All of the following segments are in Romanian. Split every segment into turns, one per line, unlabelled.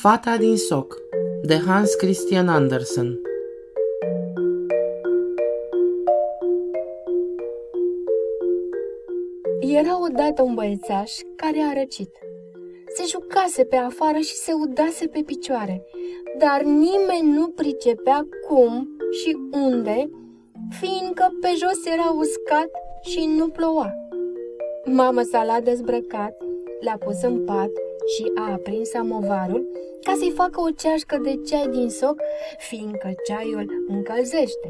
Fata din soc de Hans Christian Andersen
Era odată un băiețaș care a răcit. Se jucase pe afară și se udase pe picioare, dar nimeni nu pricepea cum și unde, fiindcă pe jos era uscat și nu ploua. Mama s-a l-a dezbrăcat, l-a pus în pat și a aprins samovarul ca să-i facă o ceașcă de ceai din soc, fiindcă ceaiul încălzește.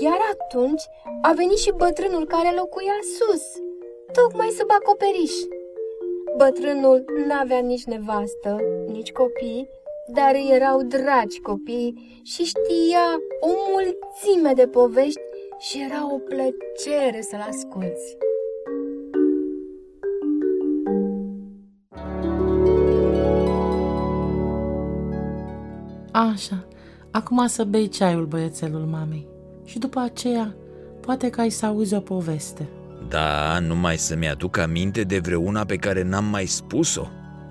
Chiar atunci a venit și bătrânul care locuia sus, tocmai sub acoperiș. Bătrânul n-avea nici nevastă, nici copii, dar erau dragi copii și știa o mulțime de povești și era o plăcere să-l asculți.
Așa, acum să bei ceaiul băiețelul mamei și după aceea poate că ai să auzi o poveste.
Da, numai să-mi aduc aminte de vreuna pe care n-am mai spus-o.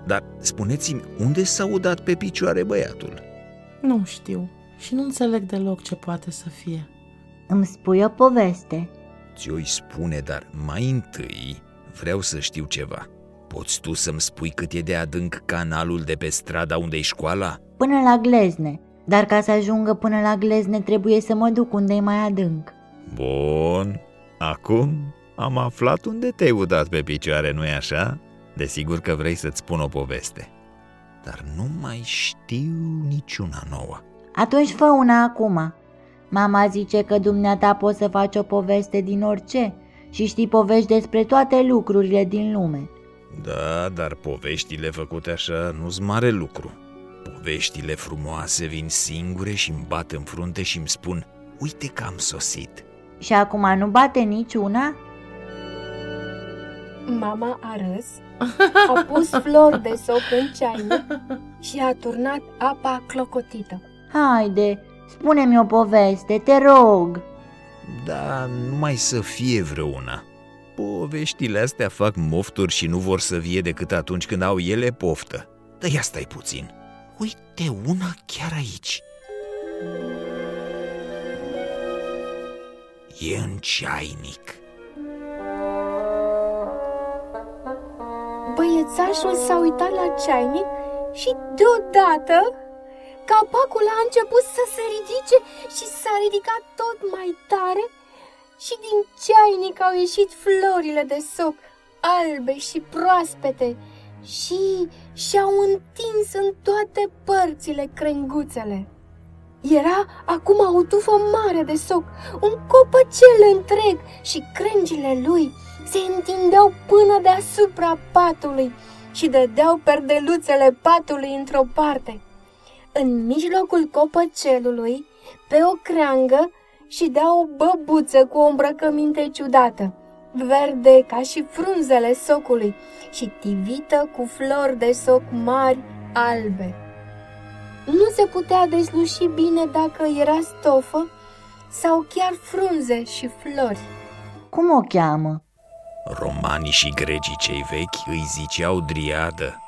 Dar spuneți-mi, unde s-a udat pe picioare băiatul?
Nu știu și nu înțeleg deloc ce poate să fie.
Îmi spui o poveste?
Ți-o-i spune, dar mai întâi vreau să știu ceva. Poți tu să-mi spui cât e de adânc canalul de pe strada unde e școala?
Până la glezne. Dar ca să ajungă până la glezne trebuie să mă duc unde e mai adânc.
Bun, acum am aflat unde te-ai udat pe picioare, nu-i așa? Desigur că vrei să-ți spun o poveste. Dar nu mai știu niciuna nouă.
Atunci fă una acum. Mama zice că dumneata poți să faci o poveste din orice și știi povești despre toate lucrurile din lume.
Da, dar poveștile făcute așa nu-s mare lucru. Poveștile frumoase vin singure și îmi bat în frunte și îmi spun Uite că am sosit.
Și acum nu bate niciuna?
Mama a râs, a pus flori de soc în ceainic și a turnat apa clocotită.
Haide, spune-mi o poveste, te rog.
Da, numai să fie vreuna. Poveștile astea fac mofturi și nu vor să vie decât atunci când au ele poftă. Dar ia stai puțin. Uite una chiar aici. E în ceainic.
Băiețașul s-a uitat la ceainic și deodată capacul a început să se ridice și s-a ridicat tot mai tare și din ceainic au ieșit florile de soc, albe și proaspete și și-au întins în toate părțile crenguțele. Era acum o tufă mare de soc, un copăcel întreg și crengile lui se întindeau până deasupra patului și dădeau perdeluțele patului într-o parte. În mijlocul copăcelului, pe o creangă, și dea o băbuță cu o îmbrăcăminte ciudată, verde ca și frunzele socului și tivită cu flori de soc mari albe. Nu se putea desluși bine dacă era stofă sau chiar frunze și flori.
Cum o cheamă?
Romanii și grecii cei vechi îi ziceau driadă,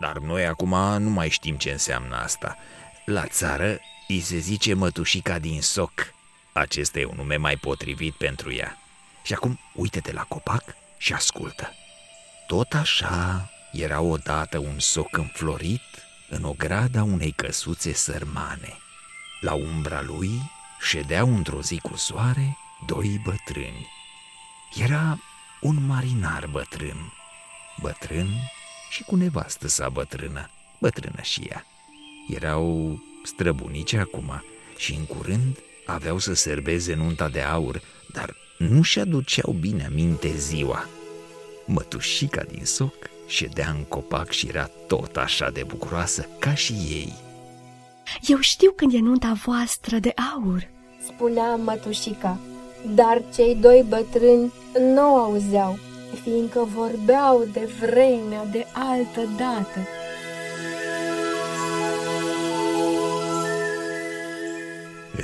dar noi acum nu mai știm ce înseamnă asta. La țară îi se zice mătușica din soc. Acesta e un nume mai potrivit pentru ea. Și acum uite-te la copac și ascultă. Tot așa era odată un soc înflorit în ograda unei căsuțe sărmane. La umbra lui ședeau într-o zi cu soare doi bătrâni. Era un marinar bătrân, bătrân și cu nevastă sa bătrână, bătrână și ea. Erau străbunici acum și în curând aveau să serbeze nunta de aur, dar nu-și aduceau bine aminte ziua. Mătușica din soc ședea în copac și era tot așa de bucuroasă ca și ei.
Eu știu când e nunta voastră de aur,
spunea mătușica, dar cei doi bătrâni nu auzeau, fiindcă vorbeau de vremea de altă dată.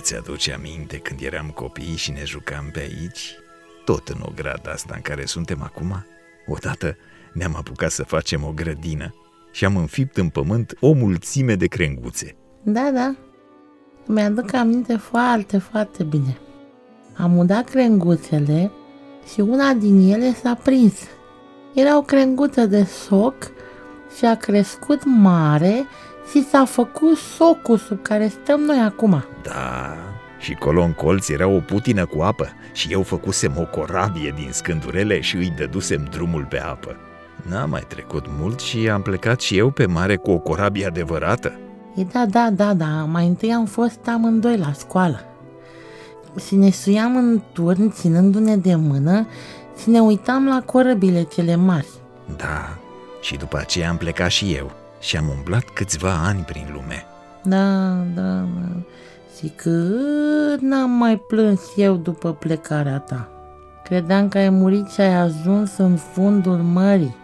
Îți aduce aminte când eram copii și ne jucam pe aici? Tot în o grada asta în care suntem acum? Odată ne-am apucat să facem o grădină. și am înfipt în pământ o mulțime de crenguțe.
Da, da. Mi-aduc aminte foarte, foarte bine. Am udat crenguțele și una din ele s-a prins. Era o crenguță de soc și a crescut mare și s-a făcut socul sub care stăm noi acum.
Da, și colo în colț era o putină cu apă și eu făcusem o corabie din scândurele și îi dădusem drumul pe apă. N-a mai trecut mult și am plecat și eu pe mare cu o corabie adevărată.
E da, da, da, da, mai întâi am fost amândoi la școală. Și ne suiam în turn, ținându-ne de mână, și ne uitam la corăbile cele mari.
Da, și după aceea am plecat și eu și am umblat câțiva ani prin lume.
Da, da, da. Și cât n-am mai plâns eu după plecarea ta. Credeam că ai murit și ai ajuns în fundul mării.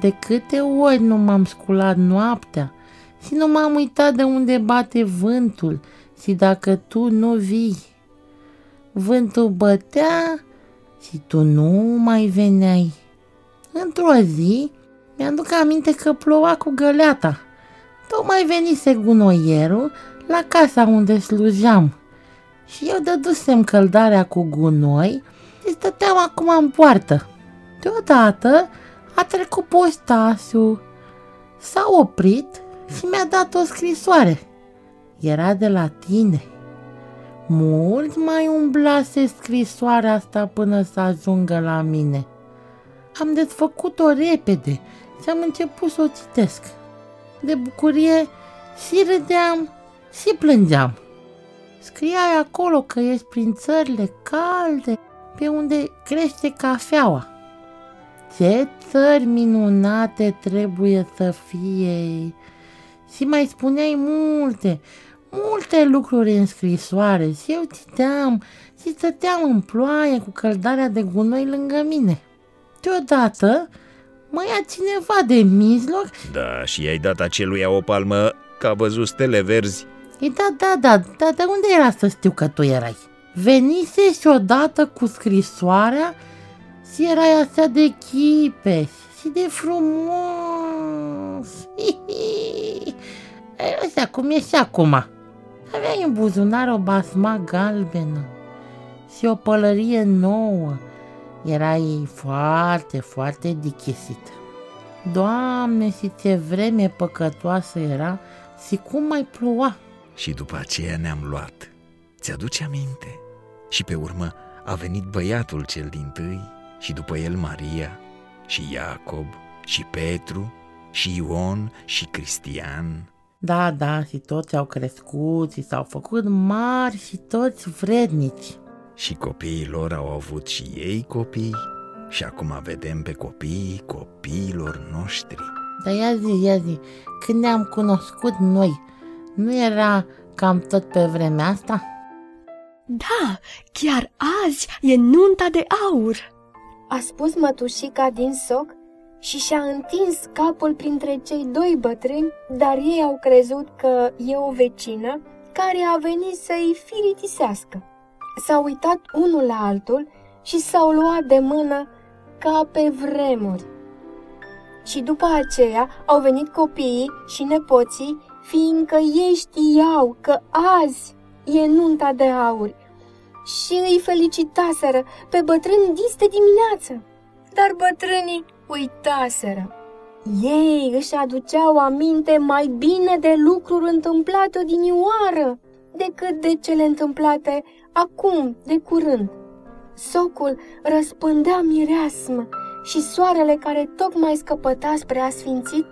De câte ori nu m-am sculat noaptea și nu m-am uitat de unde bate vântul și dacă tu nu vii. Vântul bătea și tu nu mai veneai. Într-o zi mi-aduc aminte că ploua cu găleata. Tocmai venise gunoierul la casa unde slujeam și eu dădusem căldarea cu gunoi și stăteam acum în poartă. Deodată a trecut postasul, s-a oprit și mi-a dat o scrisoare. Era de la tine. Mult mai umblase scrisoarea asta până să ajungă la mine. Am desfăcut-o repede și am început să o citesc. De bucurie și râdeam și plângeam. Scriai acolo că ești prin țările calde, pe unde crește cafeaua. Ce țări minunate trebuie să fie! Și mai spuneai multe, multe lucruri în scrisoare și eu citeam și stăteam în ploaie cu căldarea de gunoi lângă mine. Deodată mă ia cineva de mijloc
Da, și i-ai dat aceluia o palmă că a văzut stele verzi.
E da, da, da, da, de unde era să știu că tu erai? Venise și odată cu scrisoarea și erai așa de chipeș și de frumos. Așa cum e și acum. Aveai în buzunar o basma galbenă și o pălărie nouă. Erai foarte, foarte dichisită. Doamne, și ce vreme păcătoasă era și cum mai ploua.
Și după aceea ne-am luat. Ți-aduce aminte? Și pe urmă a venit băiatul cel din tâi și după el Maria și Iacob și Petru și Ion și Cristian.
Da, da, și toți au crescut și s-au făcut mari și toți vrednici.
Și copiii lor au avut și ei copii și acum vedem pe copiii copiilor noștri.
Dar ia zi, ia zi, când ne-am cunoscut noi, nu era cam tot pe vremea asta?
Da, chiar azi e nunta de aur.
A spus mătușica din soc și și-a întins capul printre cei doi bătrâni, dar ei au crezut că e o vecină care a venit să-i firitisească. S-au uitat unul la altul și s-au luat de mână ca pe vremuri. Și după aceea au venit copiii și nepoții, fiindcă ei știau că azi e nunta de aur și îi felicitaseră pe bătrâni diste dimineață. Dar bătrânii uitaseră. Ei își aduceau aminte mai bine de lucruri întâmplate odinioară decât de cele întâmplate acum, de curând. Socul răspândea mireasmă și soarele care tocmai scăpăta spre asfințit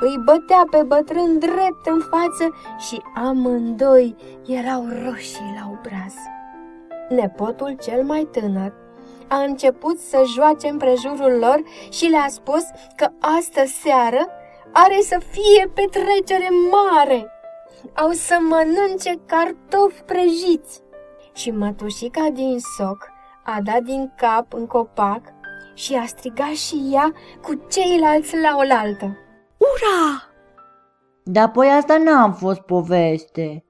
îi bătea pe bătrân drept în față și amândoi erau roșii la obraz. Nepotul cel mai tânăr a început să joace împrejurul lor și le-a spus că astă seară are să fie petrecere mare. Au să mănânce cartofi prăjiți. Și mătușica din soc a dat din cap în copac și a strigat și ea cu ceilalți la oaltă.
Ura!
Dar apoi asta n-a fost poveste.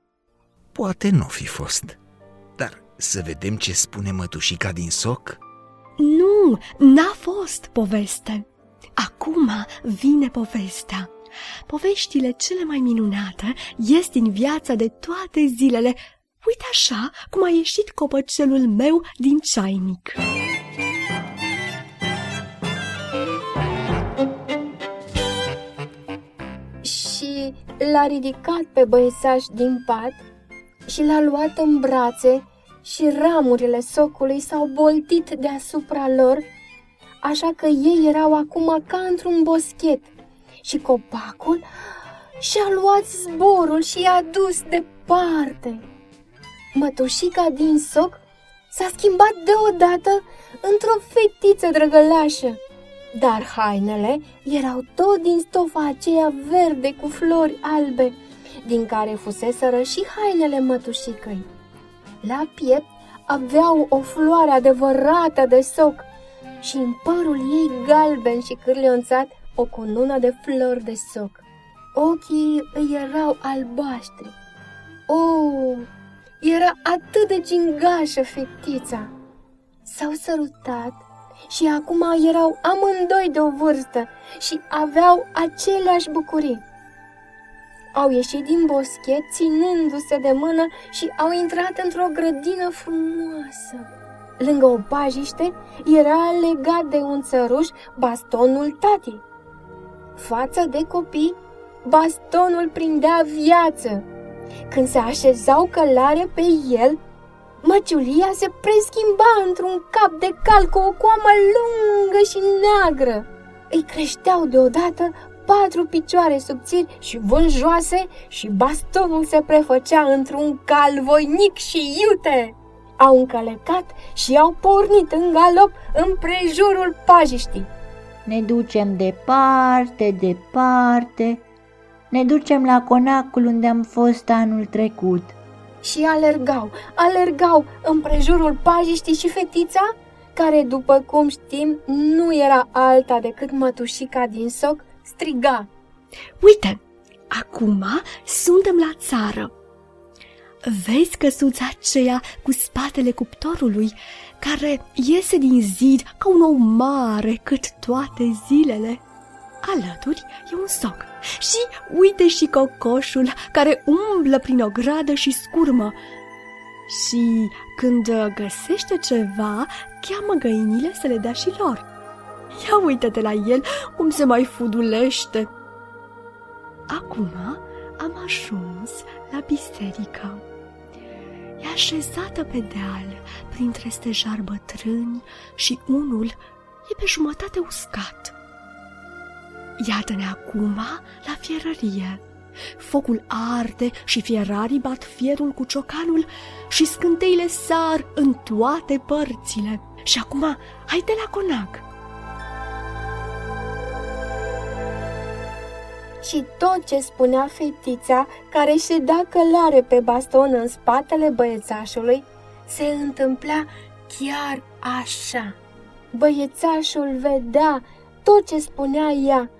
Poate nu fi fost. Dar să vedem ce spune mătușica din soc?
Nu, n-a fost poveste. Acum vine povestea. Poveștile cele mai minunate ies din viața de toate zilele. Uite așa cum a ieșit copăcelul meu din ceainic.
Și l-a ridicat pe băiețaș din pat și l-a luat în brațe și ramurile socului s-au boltit deasupra lor, așa că ei erau acum ca într-un boschet și copacul și-a luat zborul și i-a dus departe. Mătușica din soc s-a schimbat deodată într-o fetiță drăgălașă, dar hainele erau tot din stofa aceea verde cu flori albe, din care fuseseră și hainele mătușicăi. La piept aveau o floare adevărată de soc și în părul ei galben și cârleonțat o cunună de flori de soc. Ochii îi erau albaștri. Oh, era atât de gingașă fetița! S-au sărutat și acum erau amândoi de o vârstă și aveau aceleași bucurii. Au ieșit din boschet ținându-se de mână și au intrat într-o grădină frumoasă. Lângă o pajiște era legat de un țăruș bastonul tatii. Față de copii, bastonul prindea viață. Când se așezau călare pe el, măciulia se preschimba într-un cap de cal cu o coamă lungă și neagră. Îi creșteau deodată patru picioare subțiri și vânjoase și bastonul se prefăcea într-un cal voinic și iute. Au încălecat și au pornit în galop în prejurul pajiștii.
Ne ducem departe, departe, ne ducem la conacul unde am fost anul trecut.
Și alergau, alergau în prejurul pajiștii și fetița, care, după cum știm, nu era alta decât mătușica din soc, striga.
Uite, acum suntem la țară. Vezi căsuța aceea cu spatele cuptorului, care iese din zid ca un ou mare cât toate zilele? Alături e un soc și uite și cocoșul care umblă prin o gradă și scurmă. Și când găsește ceva, cheamă găinile să le dea și lor. Ia uite-te la el, cum se mai fudulește. Acum am ajuns la biserică. E așezată pe deal, printre stejari bătrâni și unul e pe jumătate uscat. Iată-ne acum la fierărie. Focul arde și fierarii bat fierul cu ciocanul și scânteile sar în toate părțile. Și acum, haide la conac!
și tot ce spunea fetița, care da călare pe baston în spatele băiețașului, se întâmpla chiar așa. Băiețașul vedea tot ce spunea ea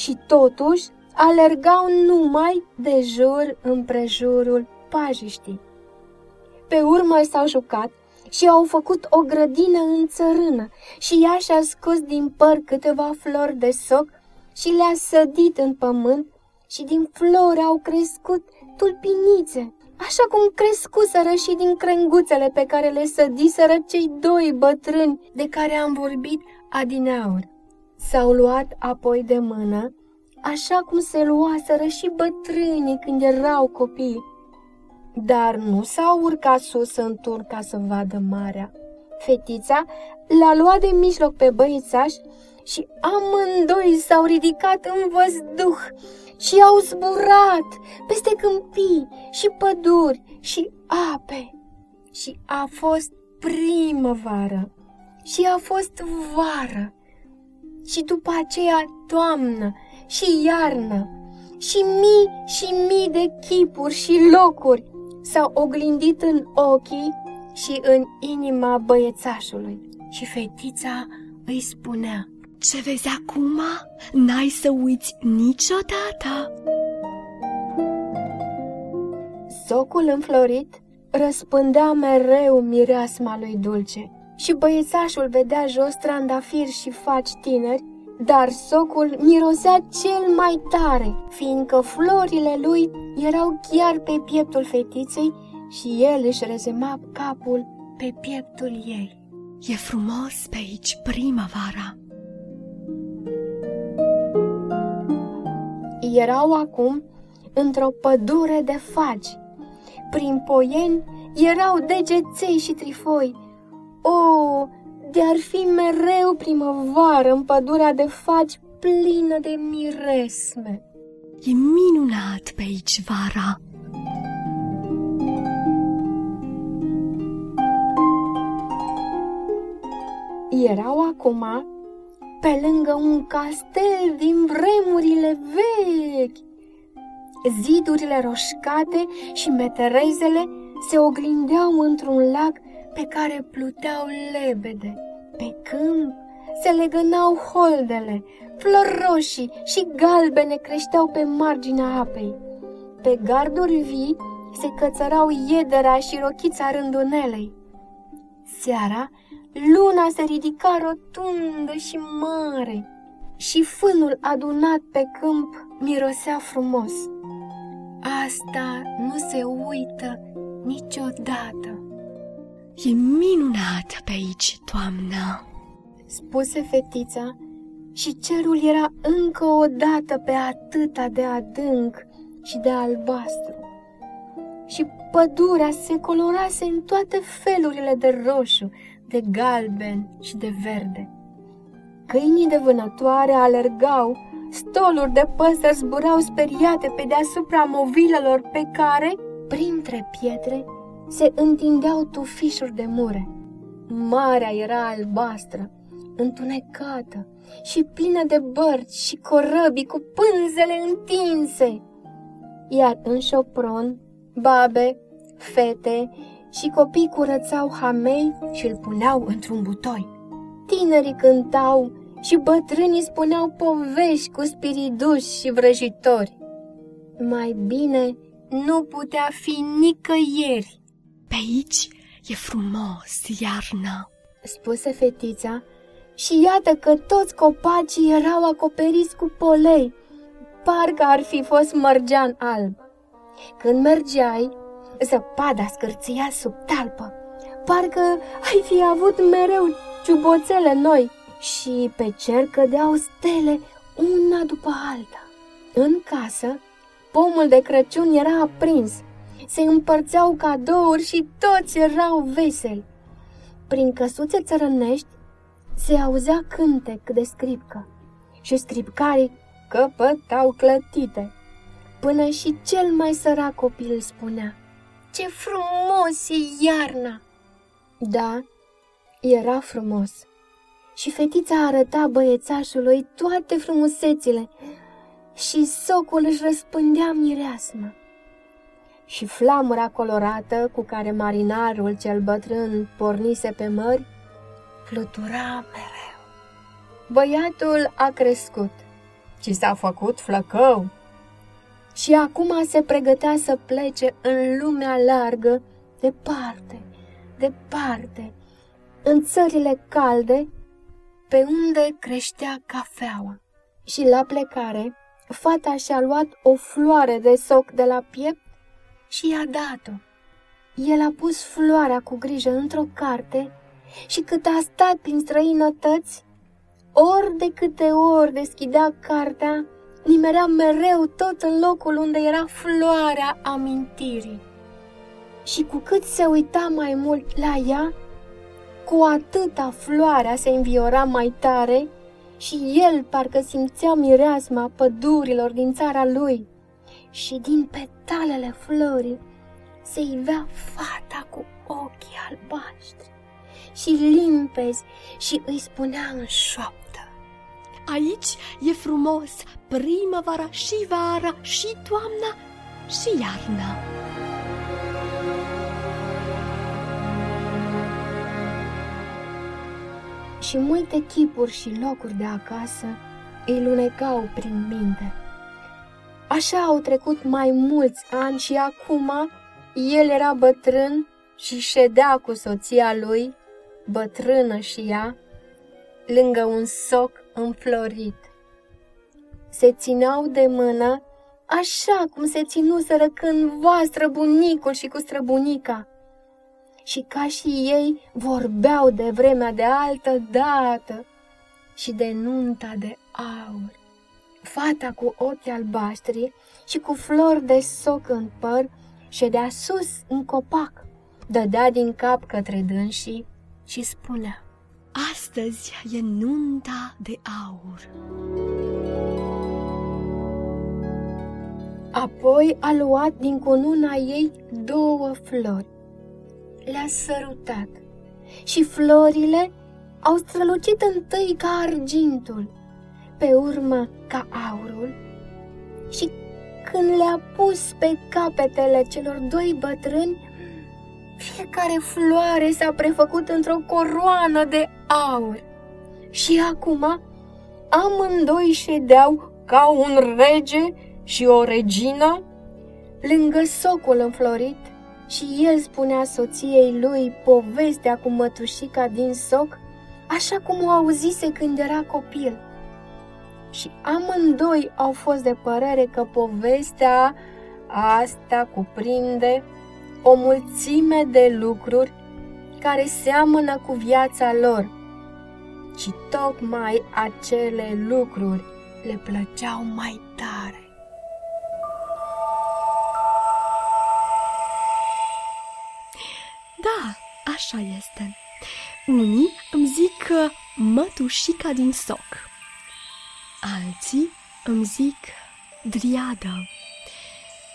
și totuși alergau numai de jur împrejurul pajiștii. Pe urmă s-au jucat și au făcut o grădină în țărână și ea și-a scos din păr câteva flori de soc și le-a sădit în pământ și din flori au crescut tulpinițe, așa cum crescuseră și din crenguțele pe care le sădiseră cei doi bătrâni de care am vorbit adineaur. S-au luat apoi de mână, așa cum se luaseră și bătrânii când erau copii, dar nu s-au urcat sus în tur ca să vadă marea. Fetița l-a luat de mijloc pe băiețaș și amândoi s-au ridicat în văzduh și au zburat peste câmpii și păduri și ape. Și a fost primăvară și a fost vară și după aceea toamnă și iarnă și mii și mii de chipuri și locuri s-au oglindit în ochii și în inima băiețașului. Și fetița îi spunea,
ce vezi acum, n-ai să uiți niciodată.
Socul înflorit răspândea mereu mireasma lui dulce și băiețașul vedea jos trandafiri și faci tineri dar socul mirosea cel mai tare, fiindcă florile lui erau chiar pe pieptul fetiței și el își rezema capul pe pieptul ei.
E frumos pe aici primăvara.
Erau acum într-o pădure de fagi. Prin poieni erau degeței și trifoi. O, de-ar fi mereu primăvară în pădurea de fagi plină de miresme.
E minunat pe aici vara.
Erau acum pe lângă un castel din vremurile vechi. Zidurile roșcate și meterezele se oglindeau într-un lac pe care pluteau lebede. Pe câmp se legănau holdele, flori roșii și galbene creșteau pe marginea apei. Pe garduri vii se cățărau iedera și rochița rândunelei. Seara, luna se ridica rotundă și mare și fânul adunat pe câmp mirosea frumos. Asta nu se uită niciodată.
E minunat pe aici, toamnă,
spuse fetița și cerul era încă o dată pe atâta de adânc și de albastru. Și pădurea se colorase în toate felurile de roșu, de galben și de verde. Câinii de vânătoare alergau, stoluri de păsări zburau speriate pe deasupra movilelor pe care, printre pietre, se întindeau tufișuri de mure. Marea era albastră, întunecată și plină de bărci și corăbii cu pânzele întinse. Iar în șopron, babe, fete și copii curățau hamei și îl puneau într-un butoi. Tinerii cântau și bătrânii spuneau povești cu spiriduși și vrăjitori. Mai bine nu putea fi nicăieri
pe aici e frumos, iarna,
spuse fetița și iată că toți copacii erau acoperiți cu polei, parcă ar fi fost mărgean alb. Când mergeai, zăpada scârția sub talpă, parcă ai fi avut mereu ciuboțele noi. Și pe cer cădeau stele una după alta. În casă, pomul de Crăciun era aprins – se împărțeau cadouri și toți erau veseli. Prin căsuțe țărănești se auzea cântec de scripcă și scripcarii căpătau clătite, până și cel mai sărac copil spunea, Ce frumos e iarna! Da, era frumos. Și fetița arăta băiețașului toate frumusețile și socul își răspândea mireasmă și flamura colorată cu care marinarul cel bătrân pornise pe mări flutura mereu. Băiatul a crescut și s-a făcut flăcău și acum se pregătea să plece în lumea largă, departe, departe, în țările calde, pe unde creștea cafeaua. Și la plecare, fata și-a luat o floare de soc de la piept și i-a dat-o. El a pus floarea cu grijă într-o carte și cât a stat prin străinătăți, ori de câte ori deschidea cartea, nimerea mereu tot în locul unde era floarea amintirii. Și cu cât se uita mai mult la ea, cu atâta floarea se înviora mai tare și el parcă simțea mireasma pădurilor din țara lui și din petalele florii se ivea fata cu ochii albaștri și limpezi și îi spunea în șoaptă.
Aici e frumos primăvara și vara și toamna și iarna.
Și multe chipuri și locuri de acasă îi lunecau prin minte. Așa au trecut mai mulți ani și acum el era bătrân și ședea cu soția lui, bătrână și ea, lângă un soc înflorit. Se țineau de mână așa cum se ținuseră cândva străbunicul și cu străbunica. Și ca și ei vorbeau de vremea de altă dată și de nunta de aur. Fata cu ochi albaștri și cu flori de soc în păr ședea sus în copac, dădea din cap către dânsii și spunea
Astăzi e nunta de aur.
Apoi a luat din cununa ei două flori. Le-a sărutat și florile au strălucit întâi ca argintul, pe urmă ca aurul și când le-a pus pe capetele celor doi bătrâni, fiecare floare s-a prefăcut într-o coroană de aur. Și acum amândoi ședeau ca un rege și o regină lângă socul înflorit și el spunea soției lui povestea cu mătușica din soc, așa cum o auzise când era copil. Și amândoi au fost de părere că povestea asta cuprinde o mulțime de lucruri care seamănă cu viața lor. Și tocmai acele lucruri le plăceau mai tare.
Da, așa este. Unii îmi zic că mătușica din soc. Alții îmi zic driadă.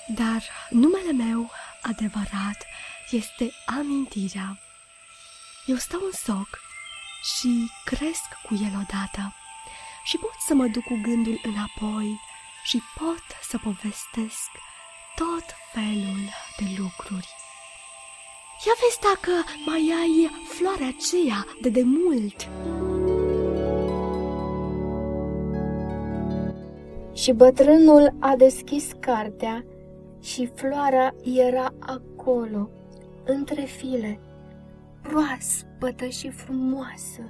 Dar numele meu adevărat este amintirea. Eu stau în soc și cresc cu el odată și pot să mă duc cu gândul înapoi și pot să povestesc tot felul de lucruri. Ia vezi dacă mai ai floarea aceea de demult.
Și bătrânul a deschis cartea și floarea era acolo, între file, proaspătă și frumoasă,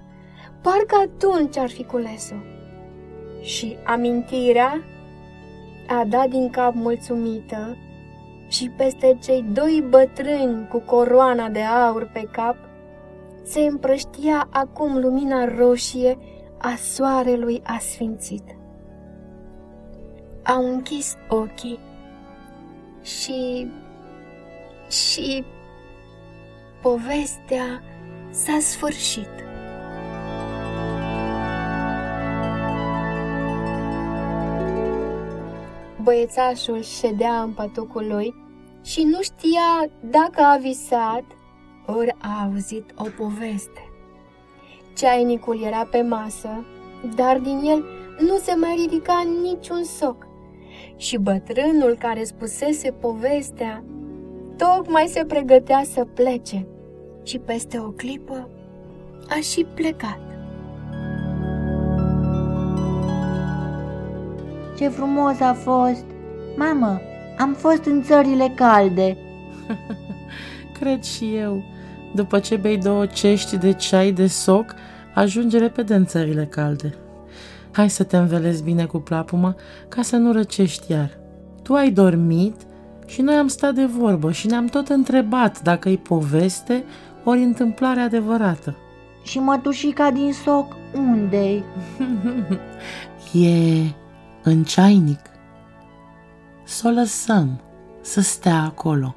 parcă atunci ar fi cules-o. Și amintirea a dat din cap mulțumită și peste cei doi bătrâni cu coroana de aur pe cap se împrăștia acum lumina roșie a soarelui asfințit. Au închis ochii și... și... povestea s-a sfârșit. Băiețașul ședea în pătucul lui și nu știa dacă a visat ori a auzit o poveste. Ceainicul era pe masă, dar din el nu se mai ridica niciun soc și bătrânul care spusese povestea tocmai se pregătea să plece și peste o clipă a și plecat.
Ce frumos a fost! Mamă, am fost în țările calde.
Cred și eu. După ce bei două cești de ceai de soc, ajunge repede în țările calde. Hai să te învelezi bine cu plapuma ca să nu răcești iar. Tu ai dormit și noi am stat de vorbă și ne-am tot întrebat dacă e poveste ori întâmplare adevărată.
Și mătușica din soc unde-i?
e în ceainic. Să o lăsăm să stea acolo.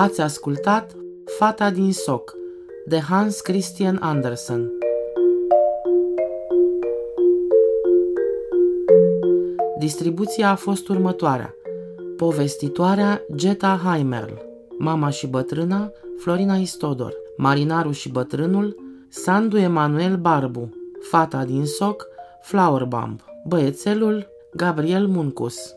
Ați ascultat Fata din soc de Hans Christian Andersen. Distribuția a fost următoarea. Povestitoarea Geta Heimerl, mama și bătrâna Florina Istodor, marinarul și bătrânul Sandu Emanuel Barbu, fata din soc Flowerbomb, băiețelul Gabriel Muncus.